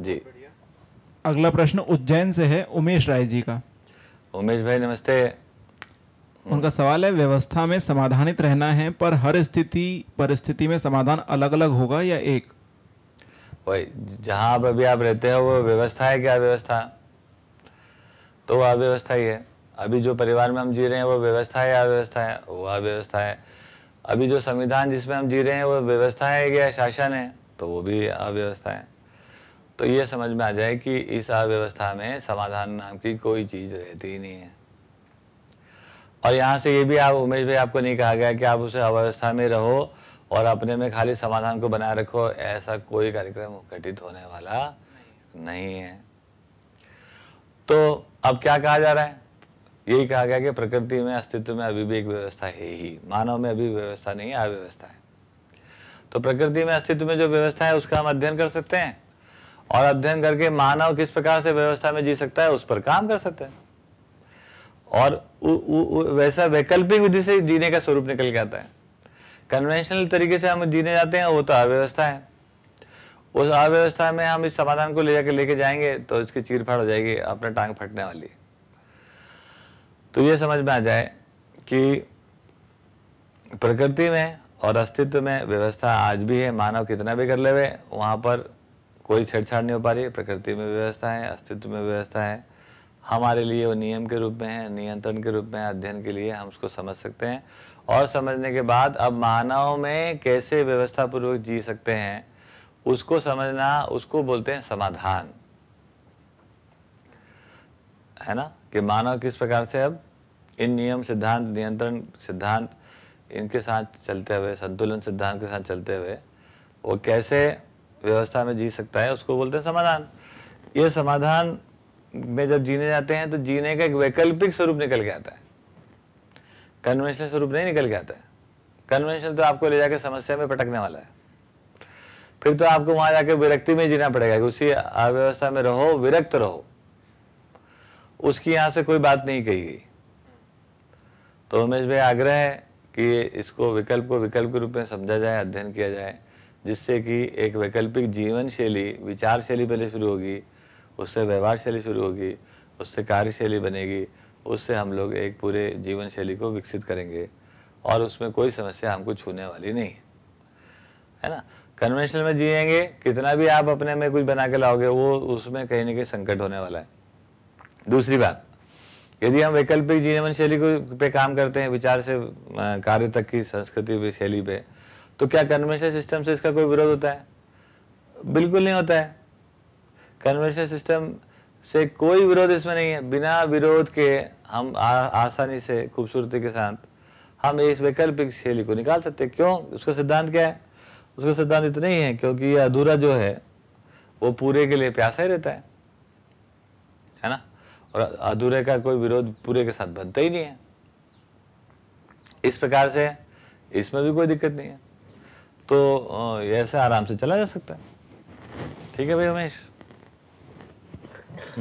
जी। अगला प्रश्न उज्जैन से है उमेश राय जी का। उमेश भाई नमस्ते। उनका सवाल है व्यवस्था में समाधानित रहना है पर हर स्थिति परिस्थिति में समाधान अलग अलग होगा या एक? वही जहाँ आप अभी आप रहते हो वो व्यवस्था है क्या व्यवस्था तो वो अव्यवस्था ही है। अभी जो परिवार में हम जी रहे हैं वो व्यवस्था है या अव्यवस्था है? वो अव्यवस्था है। अभी जो संविधान जिसमें हम जी रहे हैं वो व्यवस्था है या शासन है? तो वो भी अव्यवस्था है। तो ये समझ में आ जाए कि इस अव्यवस्था में समाधान नाम की कोई चीज़ रहती ही नहीं है। और यहाँ से ये भी आप उमेश भाई आपको नहीं कहा गया कि आप उसे अव्यवस्था में रहो और अपने में खाली समाधान को बनाए रखो, ऐसा कोई कार्यक्रम घटित होने वाला नहीं है। तो अब क्या कहा जा रहा है? यही कहा गया कि प्रकृति में, अस्तित्व में अभी भी एक व्यवस्था है ही। मानव में अभी व्यवस्था नहीं है अव्यवस्था है। तो प्रकृति में, अस्तित्व में जो व्यवस्था है, उसका हम अध्ययन कर सकते हैं? और अध्ययन करके मानव किस प्रकार से व्यवस्था में जी सकता है उस पर काम कर सकते हैं। और उ, उ, उ, वैसा वैकल्पिक विधि से जीने का स्वरूप निकल के आता है। कन्वेंशनल तरीके से हम जीने जाते हैं वो तो अव्यवस्था है। उस अव्यवस्था में हम इस समाधान को ले जाकर लेके जाएँगे तो इसकी चीर फाड़ हो जाएगी अपना टांग फटने वाली। तो ये समझ में आ जाए कि प्रकृति में और अस्तित्व में व्यवस्था आज भी है मानव कितना भी कर ले वहाँ पर कोई छेड़छाड़ नहीं हो पा रही है प्रकृति में व्यवस्था है, अस्तित्व में व्यवस्था है। हमारे लिए वो नियम के रूप में है, नियंत्रण के रूप में अध्ययन के लिए हम उसको समझ सकते हैं। और समझने के बाद अब मानव में कैसे व्यवस्था पूर्वक जी सकते हैं, उसको समझना, उसको बोलते हैं समाधान। है ना? कि मानव किस प्रकार से अब इन नियम सिद्धांत, नियंत्रण सिद्धांत इनके साथ चलते हुए, संतुलन सिद्धांत के साथ चलते हुए, वो कैसे व्यवस्था में जी सकता है, उसको बोलते हैं समाधान। ये समाधान में जब जीने जाते हैं तो जीने का एक वैकल्पिक स्वरूप निकल के आता है। कन्वेंशनल स्वरूप नहीं निकल के आता है। कन्वेंशनल तो आपको ले जाके समस्या में पटकने वाला है। फिर तो आपको वहाँ जाके विरक्ति में जीना पड़ेगा कि उसी अव्यवस्था में रहो, विरक्त रहो। उसकी यहाँ से कोई बात नहीं कही गई। तो उमेश भाई आग्रह है कि इसको विकल्प को विकल्प के रूप में समझा जाए, अध्ययन किया जाए। जिससे कि एक वैकल्पिक जीवन शैली, विचार शैली पहले शुरू होगी, उससे व्यवहार शैली शुरू होगी, उससे कार्यशैली बनेगी, उससे हम लोग एक पूरे जीवन शैली को विकसित करेंगे और उसमें कोई समस्या हमको छूने वाली नहीं है। ना? कन्वेंशनल में जिएँगे, कितना भी आप अपने में कुछ बना के लाओगे, वो उसमें कहीं ना कहीं संकट होने वाला है। दूसरी बात, यदि हम वैकल्पिक जीवन शैली को पे काम करते हैं, विचार से कार्य तक की, संस्कृति शैली पे तो क्या कन्वेंशनल सिस्टम से इसका कोई विरोध होता है? बिल्कुल नहीं होता है। कन्वेंशनल सिस्टम से कोई विरोध इसमें नहीं है। बिना विरोध के हम आ, आसानी से खूबसूरती के साथ हम इस वैकल्पिक शैली को निकाल सकते हैं। क्यों? उसका सिद्धांत क्या है? उसका सिद्धांत इतना ही है क्योंकि ये अधूरा जो है वो पूरे के लिए प्यासा ही रहता है। है ना? और अधूरे का कोई विरोध पूरे के साथ बनता ही नहीं है। इस प्रकार से इसमें भी कोई दिक्कत नहीं है। तो ऐसे आराम से चला जा सकता है। ठीक है भाई उमेश